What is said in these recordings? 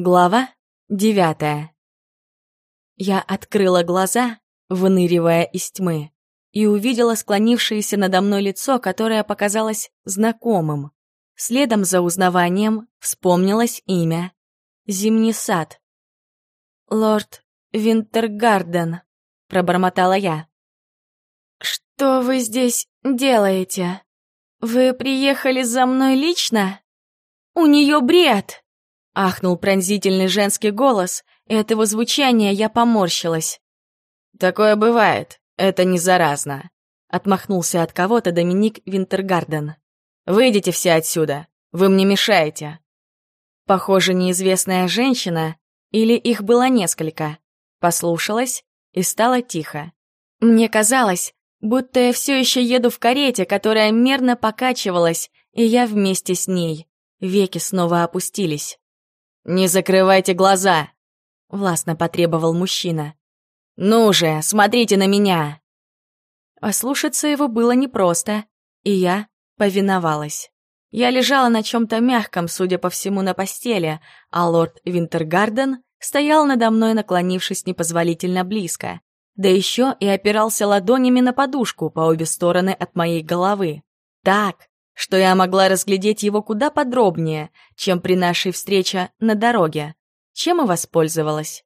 Глава девятая. Я открыла глаза, выныривая из тьмы, и увидела склонившееся надо мной лицо, которое показалось знакомым. Следом за узнаванием вспомнилось имя. Зимний сад. «Лорд Винтергарден», — пробормотала я. «Что вы здесь делаете? Вы приехали за мной лично? У нее бред!» Ахнул пронзительный женский голос, и от его звучания я поморщилась. «Такое бывает, это не заразно», — отмахнулся от кого-то Доминик Винтергарден. «Выйдите все отсюда, вы мне мешаете». Похоже, неизвестная женщина, или их было несколько, послушалась и стало тихо. Мне казалось, будто я все еще еду в карете, которая мерно покачивалась, и я вместе с ней. Веки снова опустились. «Не закрывайте глаза!» — властно потребовал мужчина. «Ну же, смотрите на меня!» Ослушаться его было непросто, и я повиновалась. Я лежала на чем-то мягком, судя по всему, на постели, а лорд Винтергарден стоял надо мной, наклонившись непозволительно близко, да еще и опирался ладонями на подушку по обе стороны от моей головы. Так, что я могла разглядеть его куда подробнее, чем при нашей встрече на дороге, чем и воспользовалась.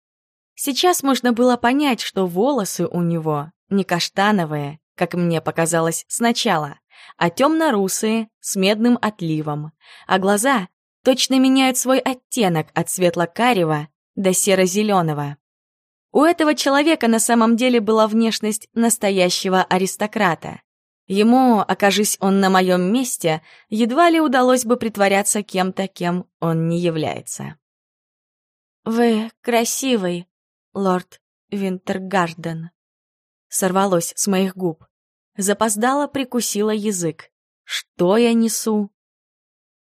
Сейчас можно было понять, что волосы у него не каштановые, как мне показалось сначала, а темно-русые, с медным отливом, а глаза точно меняют свой оттенок от светло-карего до серо-зеленого. У этого человека на самом деле была внешность настоящего аристократа. Ему, окажись он на моем месте, едва ли удалось бы притворяться кем-то, кем он не является. «Вы красивый, лорд Винтергарден», — сорвалось с моих губ. Запоздала, прикусила язык. «Что я несу?»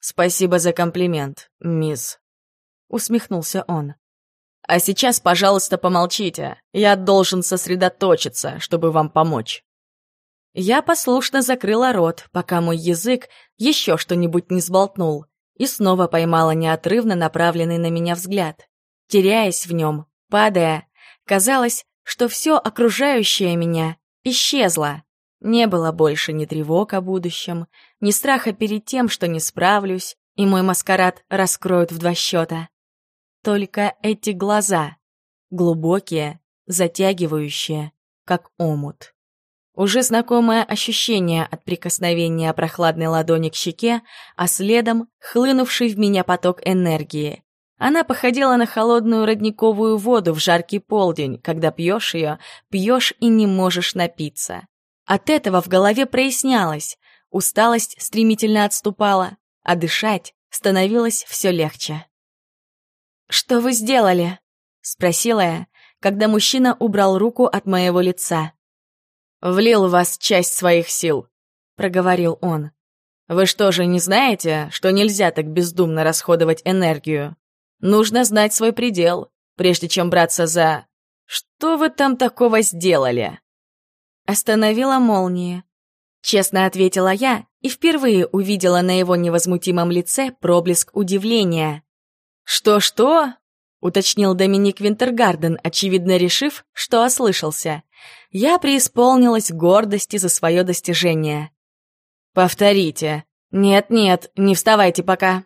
«Спасибо за комплимент, мисс», — усмехнулся он. «А сейчас, пожалуйста, помолчите. Я должен сосредоточиться, чтобы вам помочь». Я послушно закрыла рот, пока мой язык еще что-нибудь не сболтнул, и снова поймала неотрывно направленный на меня взгляд. Теряясь в нем, падая, казалось, что все окружающее меня исчезло. Не было больше ни тревог о будущем, ни страха перед тем, что не справлюсь, и мой маскарад раскроют в два счета. Только эти глаза, глубокие, затягивающие, как омут. Уже знакомое ощущение от прикосновения прохладной ладони к щеке, а следом хлынувший в меня поток энергии. Она походила на холодную родниковую воду в жаркий полдень, когда пьешь ее, пьешь и не можешь напиться. От этого в голове прояснялось, усталость стремительно отступала, а дышать становилось все легче. «Что вы сделали?» — спросила я, когда мужчина убрал руку от моего лица влил в вас часть своих сил», — проговорил он. «Вы что же не знаете, что нельзя так бездумно расходовать энергию? Нужно знать свой предел, прежде чем браться за... Что вы там такого сделали?» Остановила молния. Честно ответила я и впервые увидела на его невозмутимом лице проблеск удивления. «Что-что?» — уточнил Доминик Винтергарден, очевидно решив, что ослышался я преисполнилась гордости за свое достижение. «Повторите. Нет-нет, не вставайте пока».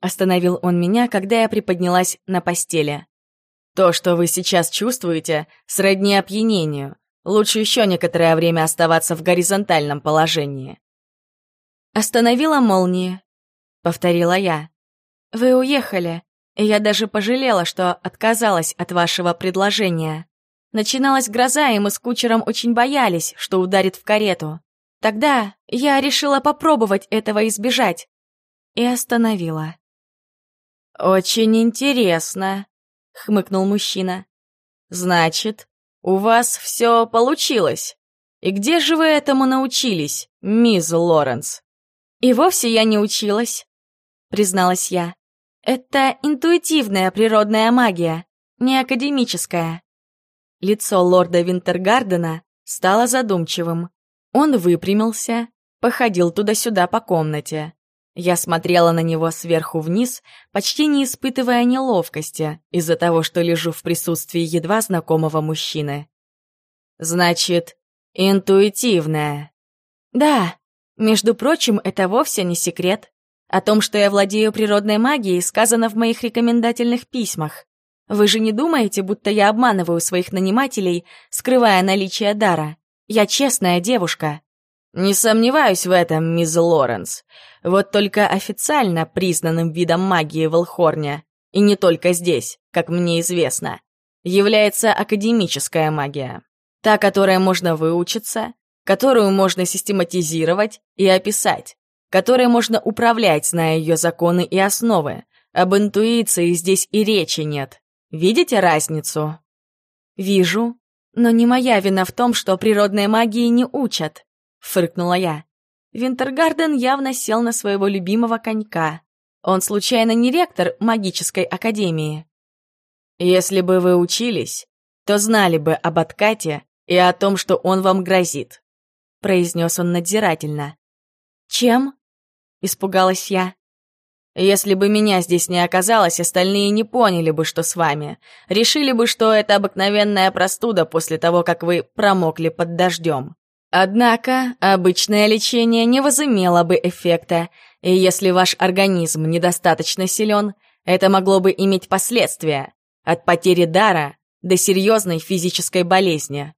Остановил он меня, когда я приподнялась на постели. «То, что вы сейчас чувствуете, сродни опьянению. Лучше еще некоторое время оставаться в горизонтальном положении». «Остановила молния», — повторила я. «Вы уехали, и я даже пожалела, что отказалась от вашего предложения». Начиналась гроза, и мы с кучером очень боялись, что ударит в карету. Тогда я решила попробовать этого избежать. И остановила. «Очень интересно», — хмыкнул мужчина. «Значит, у вас все получилось. И где же вы этому научились, мисс Лоренс?» «И вовсе я не училась», — призналась я. «Это интуитивная природная магия, не академическая». Лицо лорда Винтергардена стало задумчивым. Он выпрямился, походил туда-сюда по комнате. Я смотрела на него сверху вниз, почти не испытывая неловкости из-за того, что лежу в присутствии едва знакомого мужчины. «Значит, интуитивная?» «Да, между прочим, это вовсе не секрет. О том, что я владею природной магией, сказано в моих рекомендательных письмах. Вы же не думаете, будто я обманываю своих нанимателей, скрывая наличие дара? Я честная девушка». «Не сомневаюсь в этом, мисс Лоренс. Вот только официально признанным видом магии в Элхорне, и не только здесь, как мне известно, является академическая магия. Та, которая можно выучиться, которую можно систематизировать и описать, которой можно управлять, зная ее законы и основы. Об интуиции здесь и речи нет. Видите разницу? Вижу, но не моя вина в том, что природной магии не учат. — фыркнула я. Винтергарден явно сел на своего любимого конька. Он случайно не ректор магической академии? Если бы вы учились, то знали бы об откате и о том, что он вам грозит, — произнес он надзирательно. «Чем?» — испугалась я. «Если бы меня здесь не оказалось, остальные не поняли бы, что с вами. Решили бы, что это обыкновенная простуда после того, как вы промокли под дождем. Однако обычное лечение не возымело бы эффекта, и если ваш организм недостаточно силен, это могло бы иметь последствия от потери дара до серьезной физической болезни.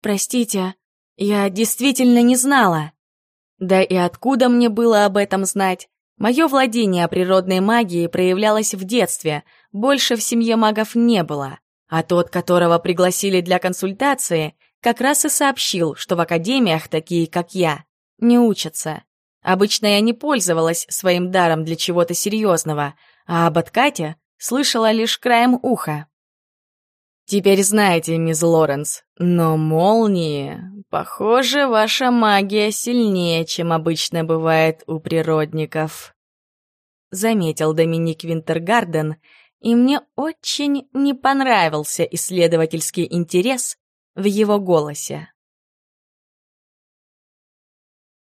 Простите, я действительно не знала. Да и откуда мне было об этом знать? Мое владение природной магией проявлялось в детстве, больше в семье магов не было, а тот, которого пригласили для консультации, как раз и сообщил, что в академиях такие, как я, не учатся. Обычно я не пользовалась своим даром для чего-то серьезного, а об откате слышала лишь краем уха. «Теперь знаете, мисс Лоренс, но молнии... Похоже, ваша магия сильнее, чем обычно бывает у природников», — заметил Доминик Винтергарден, и мне очень не понравился исследовательский интерес, в его голосе.